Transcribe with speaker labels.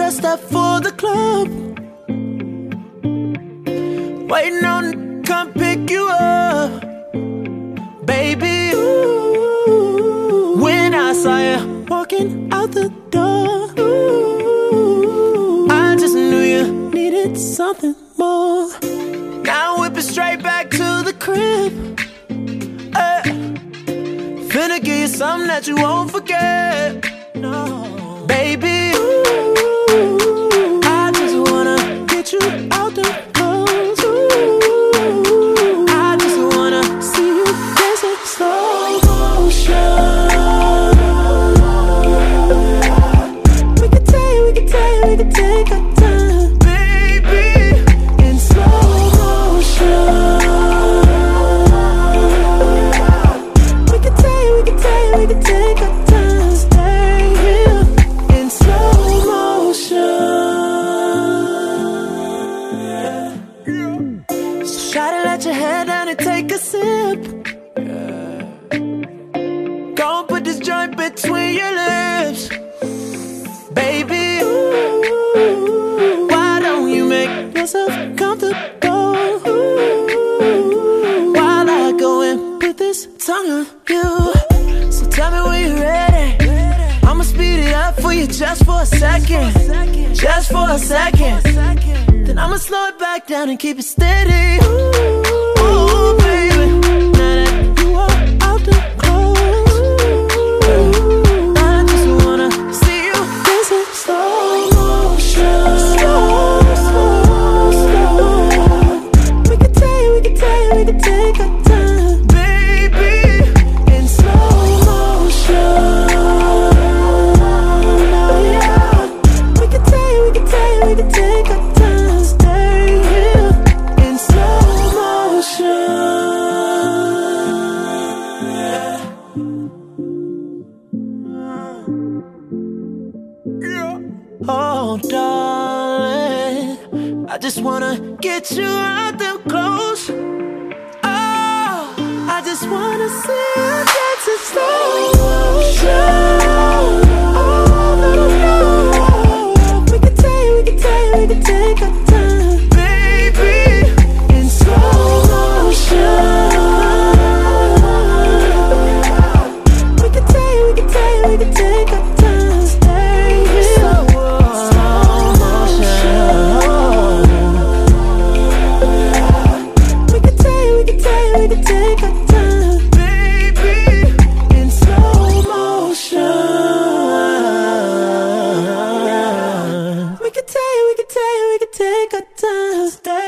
Speaker 1: dressed up for the club. Waiting on come pick you up. Baby, ooh, when I saw you walking out the door, ooh, I just knew you needed something more. Now whip it straight back to the crib. Uh, finna give you something that you won't forget. No, baby, you out the clothes. Ooh, I just wanna see you dancing slow motion. We can take, we can take, we can take To let your head down and take a sip. Go and put this joint between your lips. Baby, ooh, why don't you make yourself comfortable? Ooh, while I go and put this tongue on you. So tell me when you're ready. I'ma speed it up for you just for a second. Just for a second. Then I'ma slow it back down and keep it steady. Ooh, Oh, darling, I just wanna get you out them clothes. Oh, I just wanna see take, we can take our time.